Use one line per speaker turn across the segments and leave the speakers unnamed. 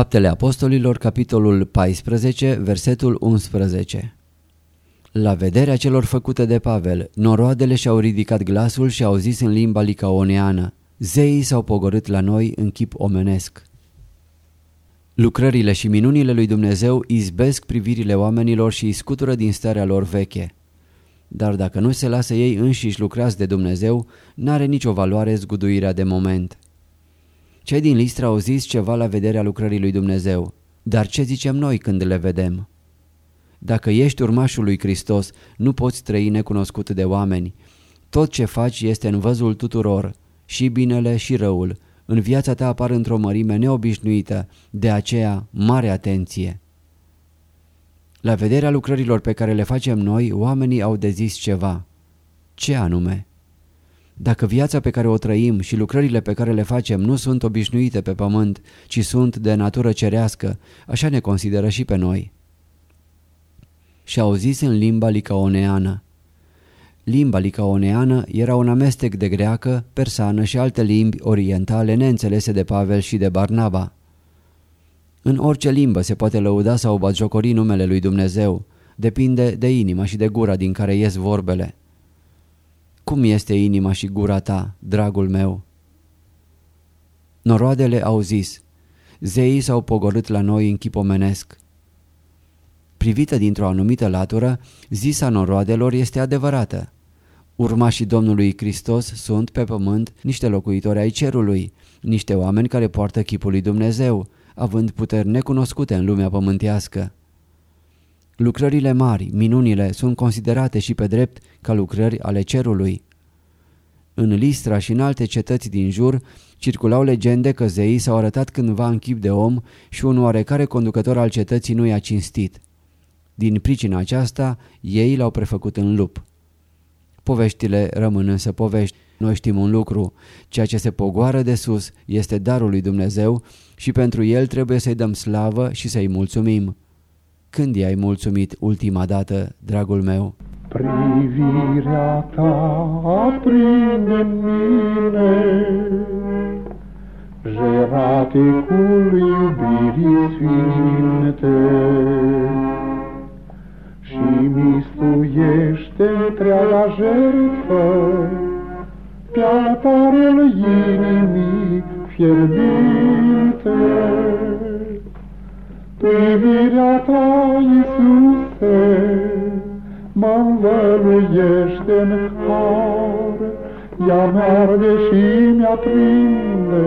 Faptele Apostolilor, capitolul 14, versetul 11 La vederea celor făcute de Pavel, noroadele și-au ridicat glasul și au zis în limba licaoneană, Zeii s-au pogorât la noi în chip omenesc. Lucrările și minunile lui Dumnezeu izbesc privirile oamenilor și îi scutură din starea lor veche. Dar dacă nu se lasă ei înșiși lucrați de Dumnezeu, n-are nicio valoare zguduirea de moment. Cei din Listra au zis ceva la vederea lucrării lui Dumnezeu, dar ce zicem noi când le vedem? Dacă ești urmașul lui Hristos, nu poți trăi necunoscut de oameni. Tot ce faci este în văzul tuturor, și binele și răul, în viața ta apar într-o mărime neobișnuită, de aceea mare atenție. La vederea lucrărilor pe care le facem noi, oamenii au de zis ceva. Ce anume? Dacă viața pe care o trăim și lucrările pe care le facem nu sunt obișnuite pe pământ, ci sunt de natură cerească, așa ne consideră și pe noi. Și au zis în limba licaoneană. Limba licaoneană era un amestec de greacă, persană și alte limbi orientale neînțelese de Pavel și de Barnaba. În orice limbă se poate lăuda sau batjocori numele lui Dumnezeu, depinde de inima și de gura din care ies vorbele. Cum este inima și gura ta, dragul meu? Noroadele au zis, zeii s-au pogorât la noi în chip omenesc. Privită dintr-o anumită latură, zisa noroadelor este adevărată. Urmașii Domnului Hristos sunt pe pământ niște locuitori ai cerului, niște oameni care poartă chipul lui Dumnezeu, având puteri necunoscute în lumea pământească. Lucrările mari, minunile, sunt considerate și pe drept ca lucrări ale cerului. În Listra și în alte cetăți din jur circulau legende că zeii s-au arătat cândva în chip de om și un oarecare conducător al cetății nu i-a cinstit. Din pricina aceasta, ei l-au prefăcut în lup. Poveștile rămân însă povești. Noi știm un lucru, ceea ce se pogoară de sus este darul lui Dumnezeu și pentru el trebuie să-i dăm slavă și să-i mulțumim. Când i-ai mulțumit ultima dată, dragul meu?
Privirea ta aprinde în mine Jeraticul iubirii sfinte Și mistuiește întreaga jertfă Pe altarul inimii fierbinte Privirea ta, Iisuse, mă învăluiește în har, ea mi-arde și mi-aprinde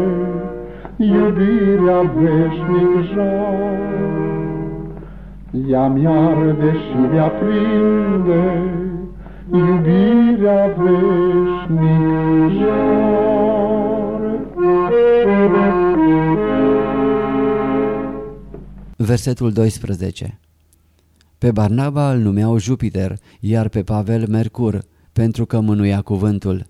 iubirea veșnic jar. Ea mi-arde și mi-aprinde iubirea veșnic jar.
Versetul 12 Pe Barnaba îl numeau Jupiter, iar pe Pavel Mercur, pentru că mânuia cuvântul.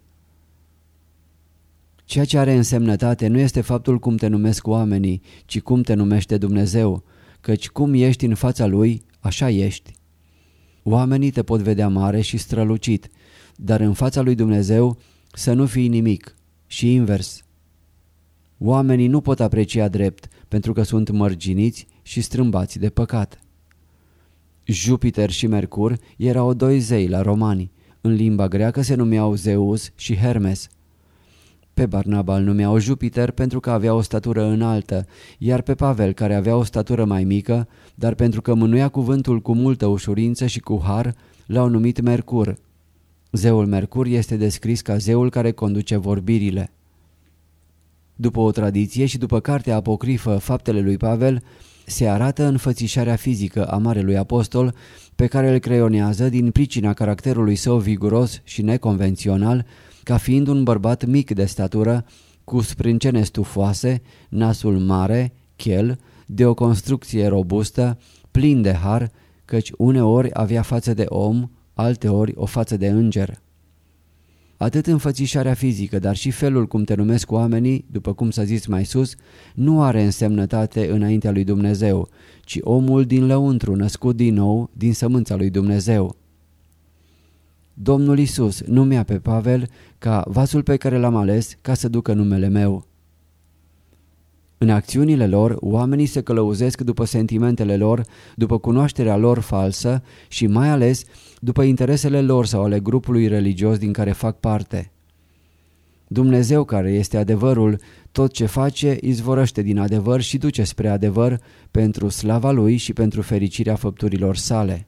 Ceea ce are însemnătate nu este faptul cum te numesc oamenii, ci cum te numește Dumnezeu, căci cum ești în fața Lui, așa ești. Oamenii te pot vedea mare și strălucit, dar în fața lui Dumnezeu să nu fii nimic și invers. Oamenii nu pot aprecia drept pentru că sunt mărginiți și strâmbați de păcat. Jupiter și Mercur erau doi zei la romani. În limba greacă se numeau Zeus și Hermes. Pe Barnaba îl numeau Jupiter pentru că avea o statură înaltă, iar pe Pavel, care avea o statură mai mică, dar pentru că mânuia cuvântul cu multă ușurință și cu har, l-au numit Mercur. Zeul Mercur este descris ca zeul care conduce vorbirile. După o tradiție și după cartea apocrifă Faptele lui Pavel, se arată înfățișarea fizică a Marelui Apostol pe care îl creionează din pricina caracterului său viguros și neconvențional, ca fiind un bărbat mic de statură, cu sprâncene stufoase, nasul mare, chel, de o construcție robustă, plin de har, căci uneori avea față de om, alteori o față de înger. Atât înfățișarea fizică, dar și felul cum te numesc oamenii, după cum s-a zis mai sus, nu are însemnătate înaintea lui Dumnezeu, ci omul din lăuntru, născut din nou, din sămânța lui Dumnezeu. Domnul Isus numea pe Pavel ca vasul pe care l-am ales ca să ducă numele meu. În acțiunile lor, oamenii se călăuzesc după sentimentele lor, după cunoașterea lor falsă și mai ales după interesele lor sau ale grupului religios din care fac parte. Dumnezeu care este adevărul, tot ce face izvorăște din adevăr și duce spre adevăr pentru slava Lui și pentru fericirea făpturilor sale.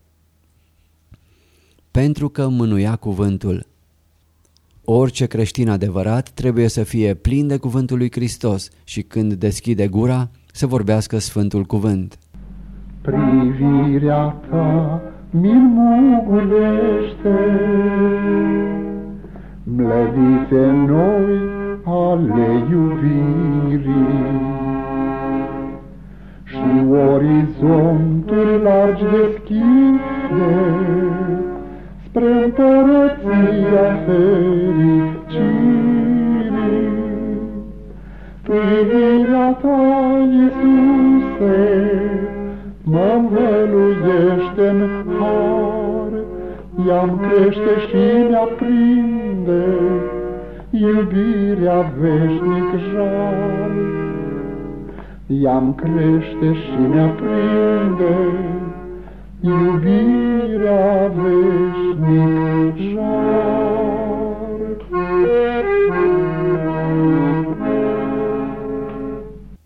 Pentru că mânuia cuvântul. Orice creștin adevărat trebuie să fie plin de cuvântul lui Hristos și când deschide gura să vorbească Sfântul Cuvânt.
Privirea ta mi-nmugulește Mlădite noi ale iubirii. Și orizonturi largi deschide spre împărăția fericirii. Privirea ta, Iisuse, mă învăluiește în har, i-am crește și mi-aprinde iubirea veșnic jar. I-am crește și mi-aprinde iubirea veșnic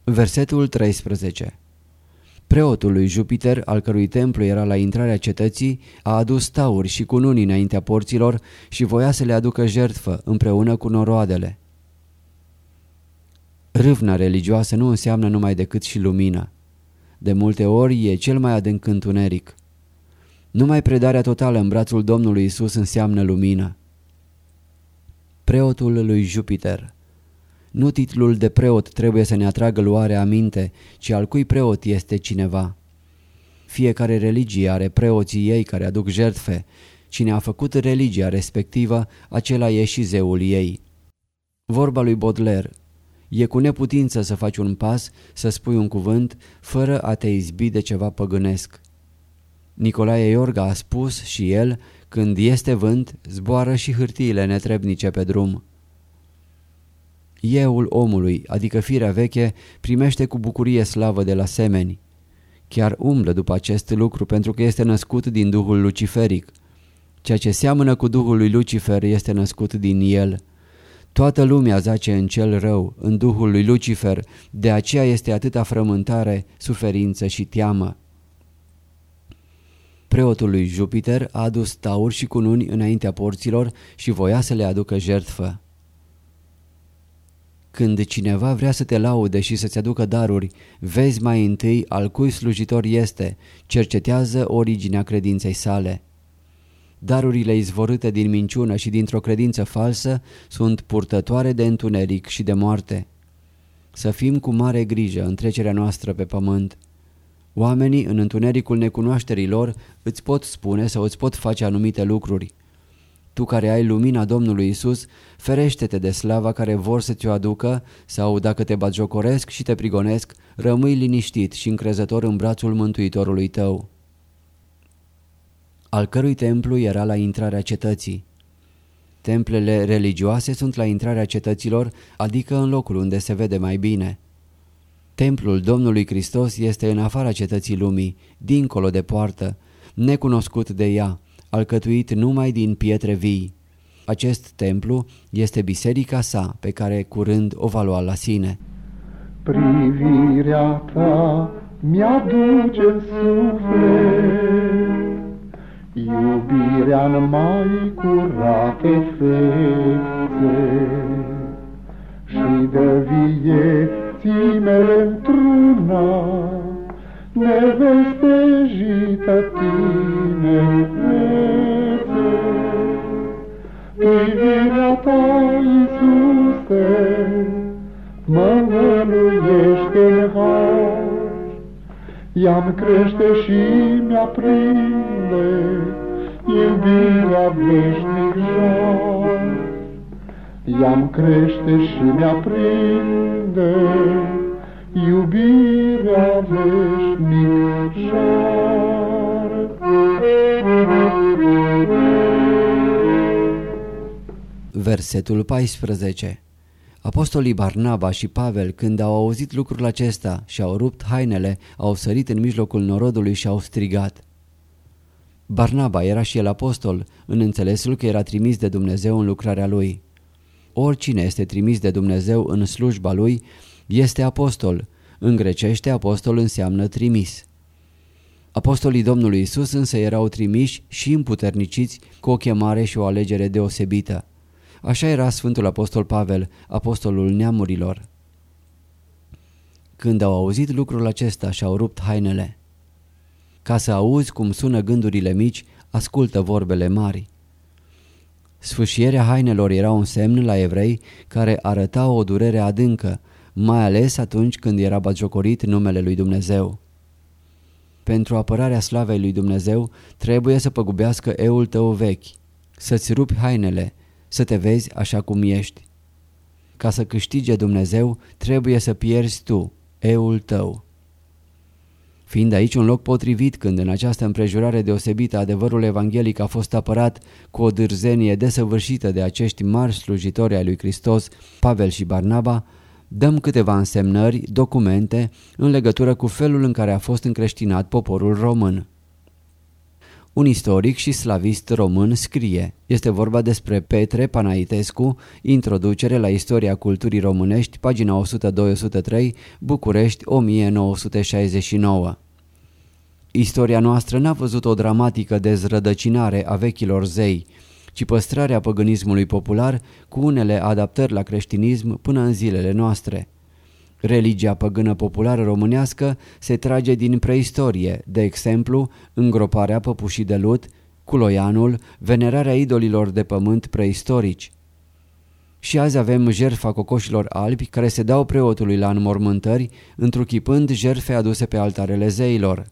Versetul 13 Preotul lui Jupiter, al cărui templu era la intrarea cetății, a adus tauri și cununi înaintea porților și voia să le aducă jertfă împreună cu noroadele. Râvna religioasă nu înseamnă numai decât și lumină. De multe ori e cel mai adânc întuneric. Numai predarea totală în brațul Domnului Isus înseamnă lumină. Preotul lui Jupiter Nu titlul de preot trebuie să ne atragă luarea aminte, ci al cui preot este cineva. Fiecare religie are preoții ei care aduc jertfe. Cine a făcut religia respectivă, acela e și zeul ei. Vorba lui Baudelaire E cu neputință să faci un pas, să spui un cuvânt, fără a te izbi de ceva păgânesc. Nicolae Iorga a spus și el, când este vânt, zboară și hârtiile netrebnice pe drum. Euul omului, adică firea veche, primește cu bucurie slavă de la semeni. Chiar umblă după acest lucru pentru că este născut din Duhul Luciferic. Ceea ce seamănă cu Duhul lui Lucifer este născut din el. Toată lumea zace în cel rău, în Duhul lui Lucifer, de aceea este atâta frământare, suferință și teamă. Preotul lui Jupiter a adus tauri și cununi înaintea porților și voia să le aducă jertfă. Când cineva vrea să te laude și să-ți aducă daruri, vezi mai întâi al cui slujitor este, cercetează originea credinței sale. Darurile izvorâte din minciună și dintr-o credință falsă sunt purtătoare de întuneric și de moarte. Să fim cu mare grijă în trecerea noastră pe pământ. Oamenii, în întunericul necunoașterii lor, îți pot spune sau îți pot face anumite lucruri. Tu care ai lumina Domnului Isus, ferește-te de slava care vor să ți-o aducă sau dacă te batjocoresc și te prigonesc, rămâi liniștit și încrezător în brațul Mântuitorului tău. Al cărui templu era la intrarea cetății. Templele religioase sunt la intrarea cetăților, adică în locul unde se vede mai bine. Templul Domnului Hristos este în afara cetății lumii, dincolo de poartă, necunoscut de ea, alcătuit numai din pietre vii. acest templu este biserica sa pe care curând o va lua la sine.
Privirea ta mi-aduce în suflet Iubirea în mai curate fețe Și de vieții mele într-una Nevestejită tinerețe Privirea ta, Iisuse, mă învăluiește în har ea-mi crește și mi-aprinde iubirea veșnic jar. Ea-mi crește și mi-aprinde iubirea veșnic jar.
Versetul 14 Apostolii Barnaba și Pavel, când au auzit lucrul acesta și au rupt hainele, au sărit în mijlocul norodului și au strigat. Barnaba era și el apostol, în înțelesul că era trimis de Dumnezeu în lucrarea lui. Oricine este trimis de Dumnezeu în slujba lui este apostol. În grecește apostol înseamnă trimis. Apostolii Domnului Isus însă erau trimiși și împuterniciți cu o chemare și o alegere deosebită. Așa era Sfântul Apostol Pavel, apostolul neamurilor. Când au auzit lucrul acesta și-au rupt hainele. Ca să auzi cum sună gândurile mici, ascultă vorbele mari. Sfâșierea hainelor era un semn la evrei care arăta o durere adâncă, mai ales atunci când era bagiocorit numele lui Dumnezeu. Pentru apărarea slavei lui Dumnezeu trebuie să păgubească eul tău vechi, să-ți rupi hainele, să te vezi așa cum ești. Ca să câștige Dumnezeu, trebuie să pierzi tu, eul tău. Fiind aici un loc potrivit când în această împrejurare deosebită adevărul evanghelic a fost apărat cu o dârzenie desăvârșită de acești mari slujitori ai lui Hristos, Pavel și Barnaba, dăm câteva însemnări, documente, în legătură cu felul în care a fost încreștinat poporul român. Un istoric și slavist român scrie, este vorba despre Petre Panaitescu, introducere la istoria culturii românești, pagina 102-103, București 1969. Istoria noastră n-a văzut o dramatică dezrădăcinare a vechilor zei, ci păstrarea păgânismului popular cu unele adaptări la creștinism până în zilele noastre. Religia păgână populară românească se trage din preistorie, de exemplu, îngroparea păpușii de lut, culoianul, venerarea idolilor de pământ preistorici. Și azi avem jertfa cocoșilor albi care se dau preotului la înmormântări, întruchipând jertfe aduse pe altarele zeilor.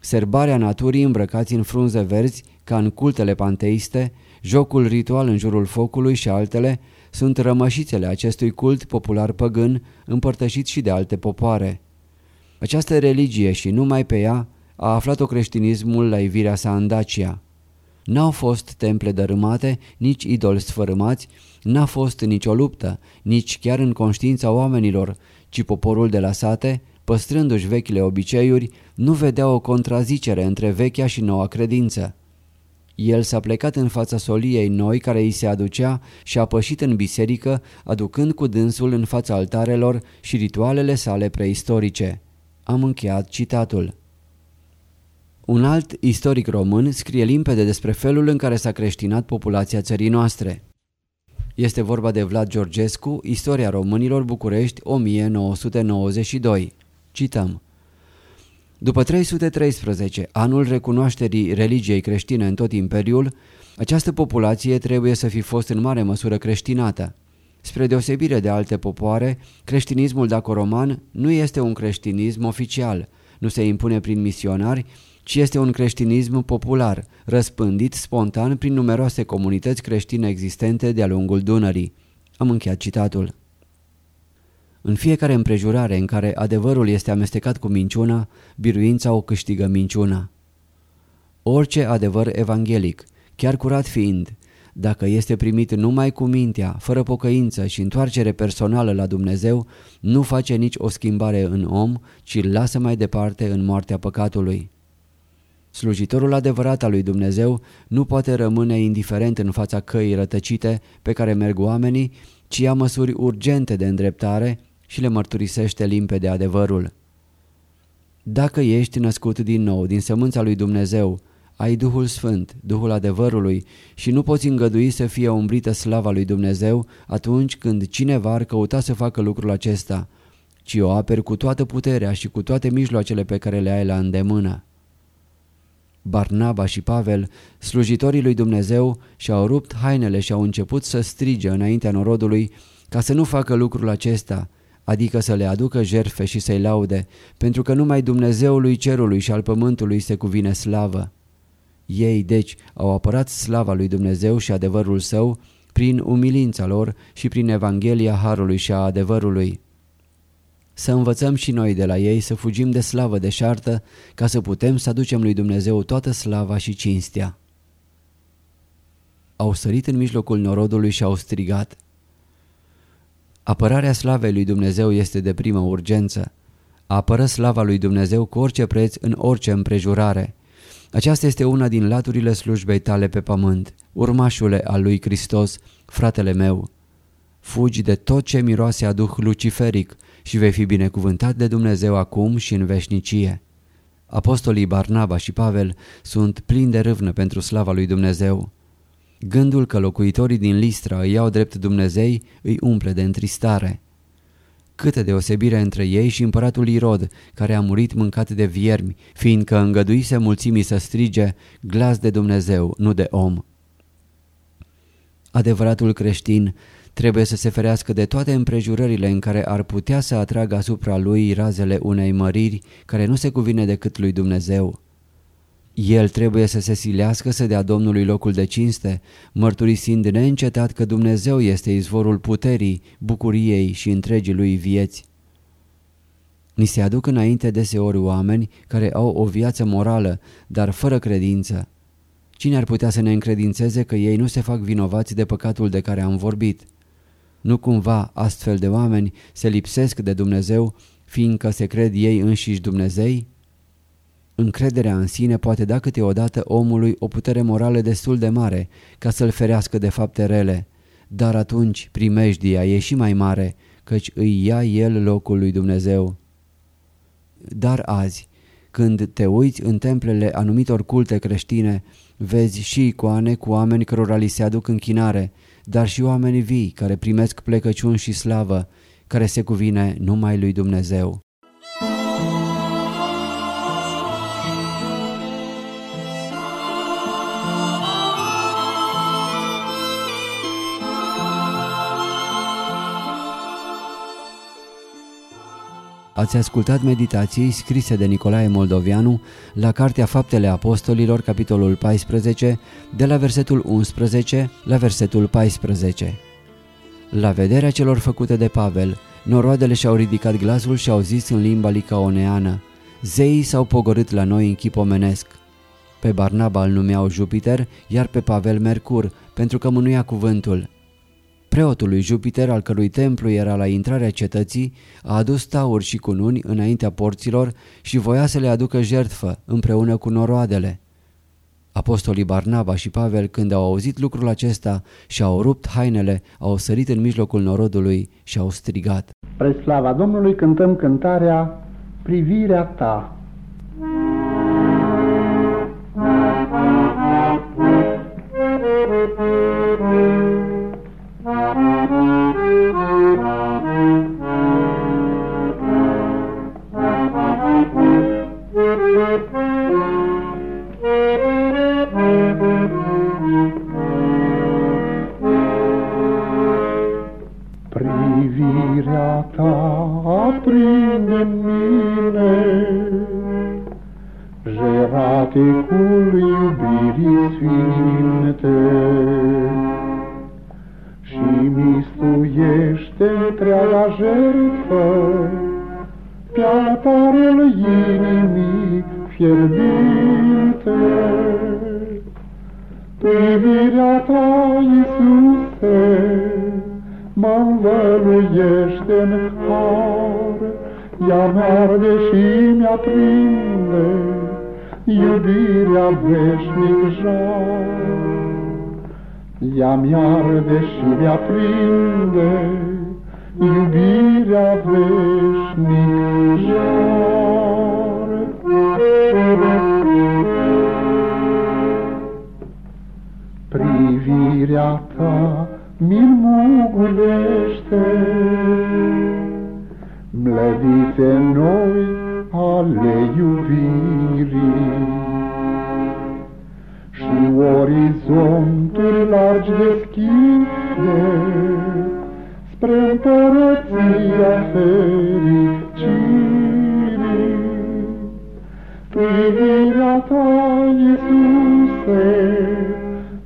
Serbarea naturii îmbrăcați în frunze verzi, ca în cultele panteiste, jocul ritual în jurul focului și altele, sunt rămășițele acestui cult popular păgân împărtășit și de alte popoare. Această religie și numai pe ea a aflat-o creștinismul la ivirea sa în Dacia. N-au fost temple dărâmate, nici idoli sfărâmați, n-a fost nicio luptă, nici chiar în conștiința oamenilor, ci poporul de la sate, păstrându-și vechile obiceiuri, nu vedea o contrazicere între vechea și noua credință. El s-a plecat în fața soliei noi care îi se aducea și a pășit în biserică, aducând cu dânsul în fața altarelor și ritualele sale preistorice. Am încheiat citatul. Un alt istoric român scrie limpede despre felul în care s-a creștinat populația țării noastre. Este vorba de Vlad Georgescu, Istoria Românilor București 1992. Cităm. După 313, anul recunoașterii religiei creștine în tot imperiul, această populație trebuie să fi fost în mare măsură creștinată. Spre deosebire de alte popoare, creștinismul dacoroman nu este un creștinism oficial, nu se impune prin misionari, ci este un creștinism popular, răspândit spontan prin numeroase comunități creștine existente de-a lungul Dunării. Am încheiat citatul. În fiecare împrejurare în care adevărul este amestecat cu minciuna, biruința o câștigă minciuna. Orice adevăr evanghelic, chiar curat fiind, dacă este primit numai cu mintea, fără pocăință și întoarcere personală la Dumnezeu, nu face nici o schimbare în om, ci îl lasă mai departe în moartea păcatului. Slujitorul adevărat al lui Dumnezeu nu poate rămâne indiferent în fața căii rătăcite pe care merg oamenii, ci ia măsuri urgente de îndreptare și le mărturisește limpede adevărul. Dacă ești născut din nou din sămânța lui Dumnezeu, ai Duhul Sfânt, Duhul adevărului și nu poți îngădui să fie umbrită slava lui Dumnezeu atunci când cineva ar căuta să facă lucrul acesta, ci o aperi cu toată puterea și cu toate mijloacele pe care le ai la îndemână. Barnaba și Pavel, slujitorii lui Dumnezeu, și-au rupt hainele și au început să strige înaintea norodului ca să nu facă lucrul acesta, adică să le aducă jerfe și să-i laude, pentru că numai Dumnezeului cerului și al pământului se cuvine slavă. Ei, deci, au apărat slava lui Dumnezeu și adevărul său prin umilința lor și prin Evanghelia Harului și a adevărului. Să învățăm și noi de la ei să fugim de slavă deșartă ca să putem să aducem lui Dumnezeu toată slava și cinstea. Au sărit în mijlocul norodului și au strigat. Apărarea slavei lui Dumnezeu este de primă urgență. Apără slava lui Dumnezeu cu orice preț în orice împrejurare. Aceasta este una din laturile slujbei tale pe pământ, urmașule al lui Hristos, fratele meu. Fugi de tot ce miroase a duh luciferic și vei fi binecuvântat de Dumnezeu acum și în veșnicie. Apostolii Barnaba și Pavel sunt plini de râvnă pentru slava lui Dumnezeu. Gândul că locuitorii din Listra îi iau drept Dumnezei îi umple de întristare. Câtă deosebire între ei și împăratul Irod, care a murit mâncat de viermi, fiindcă îngăduise mulțimii să strige glas de Dumnezeu, nu de om. Adevăratul creștin trebuie să se ferească de toate împrejurările în care ar putea să atragă asupra lui razele unei măriri care nu se cuvine decât lui Dumnezeu. El trebuie să se silească să dea Domnului locul de cinste, mărturisind neîncetat că Dumnezeu este izvorul puterii, bucuriei și întregii lui vieți. Ni se aduc înainte deseori oameni care au o viață morală, dar fără credință. Cine ar putea să ne încredințeze că ei nu se fac vinovați de păcatul de care am vorbit? Nu cumva astfel de oameni se lipsesc de Dumnezeu, fiindcă se cred ei înșiși Dumnezei? Încrederea în sine poate da câteodată omului o putere morală destul de mare ca să-l ferească de fapte rele, dar atunci primejdia e și mai mare, căci îi ia el locul lui Dumnezeu. Dar azi, când te uiți în templele anumitor culte creștine, vezi și icoane cu oameni cărora li se aduc închinare, dar și oameni vii care primesc plecăciuni și slavă, care se cuvine numai lui Dumnezeu. Ați ascultat meditații scrise de Nicolae Moldovianu la Cartea Faptele Apostolilor, capitolul 14, de la versetul 11 la versetul 14. La vederea celor făcute de Pavel, noroadele și-au ridicat glasul și au zis în limba licaoneană, Zeii s-au pogorât la noi în chip omenesc. Pe Barnaba îl numeau Jupiter, iar pe Pavel Mercur, pentru că mânuia cuvântul. Preotul lui Jupiter, al cărui templu era la intrarea cetății, a adus tauri și cununi înaintea porților și voia să le aducă jertfă împreună cu noroadele. Apostolii Barnaba și Pavel, când au auzit lucrul acesta și au rupt hainele, au sărit în mijlocul norodului și au strigat.
Pre slava Domnului cântăm cântarea Privirea ta. Jeraticul iubirii sfinte. Și mistuiește întreaga jertfă Pe altarul inimii fierbinte. Privirea ta, Iisuse, mă învăluiește în har, ea mi-arde și mi-aprinde iubirea veșnic jar. Ea mi-arde și mi-aprinde iubirea veșnic jar. Privirea ta mi-l mugulește, Mlădite noi ale iubirii. Și orizonturi largi deschide Spre împărăția fericirii. Privirea ta, Iisuse,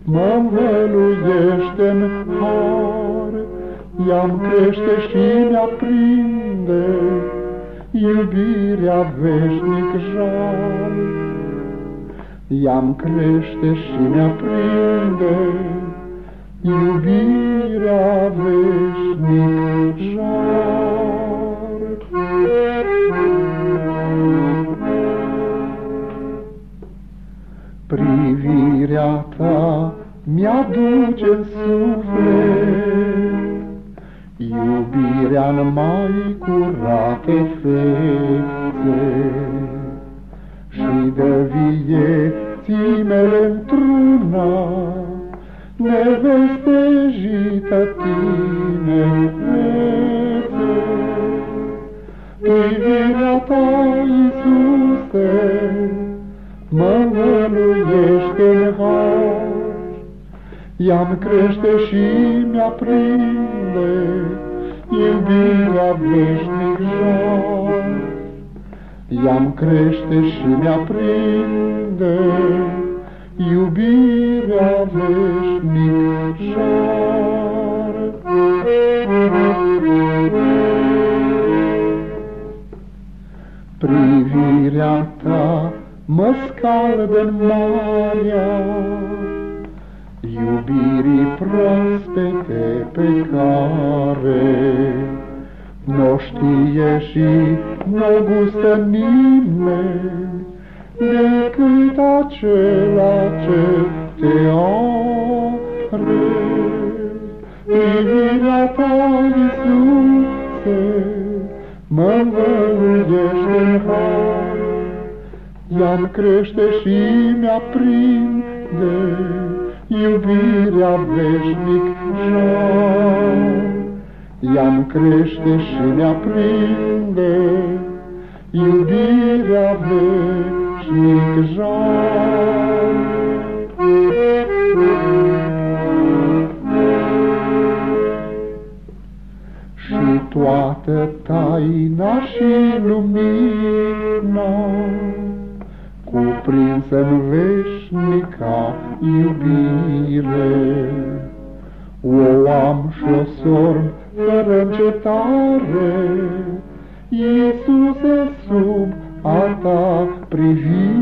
mă învăluiește-n har, I-am crește și mi-aprinde iubirea veșnic jar. I-am crește și mi-aprinde iubirea veșnic jar. Privirea ta mi-aduce în suflet iubirea în mai curate fețe și de vieții mele într-una nevestejită tinerețe. Privirea ta, Iisuse, mă învăluiește în har, I-am crește și mi-aprinde iubirea veșnic jar. I-am crește și mi-aprinde iubirea veșnic jar. Privirea ta mă scaldă-n marea, iubirii proaspete pe care nu știe și nu gustă nimeni decât acela ce te are. Privirea ta, Iisuse, mă învăluiește în har, i-am crește și mi-aprinde iubirea veșnic jar. I-am crește și mi-aprinde iubirea veșnic jar. Și toată taina și lumina cuprinsă în veșnica iubire. O am și o sorb fără încetare, Iisuse sub a ta privire.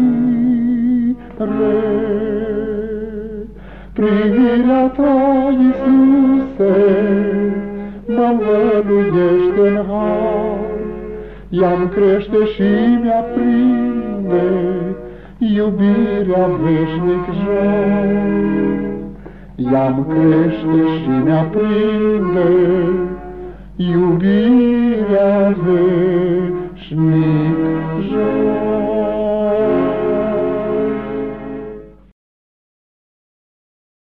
Privirea ta, Iisuse, mă învăluiește în har, I-am crește și mi-aprinde iubirea veșnic joc. I-am crește și mi-aprinde iubirea veșnic joc.